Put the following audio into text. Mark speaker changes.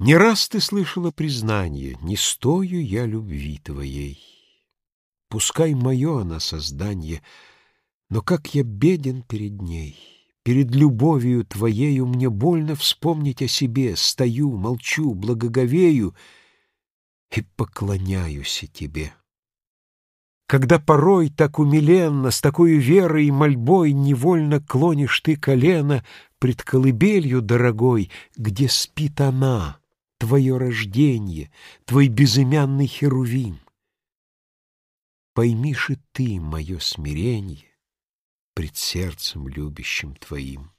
Speaker 1: Не раз ты слышала признание, Не стою я любви твоей. Пускай мое она создание, Но как я беден перед ней. Перед любовью твоею Мне больно вспомнить о себе. Стою, молчу, благоговею И поклоняюсь тебе. Когда порой так умиленно, С такой верой и мольбой Невольно клонишь ты колено Пред колыбелью дорогой, Где спит она, твое рождение, Твой безымянный Херувим. Поймишь и ты мое смиренье Пред сердцем любящим твоим.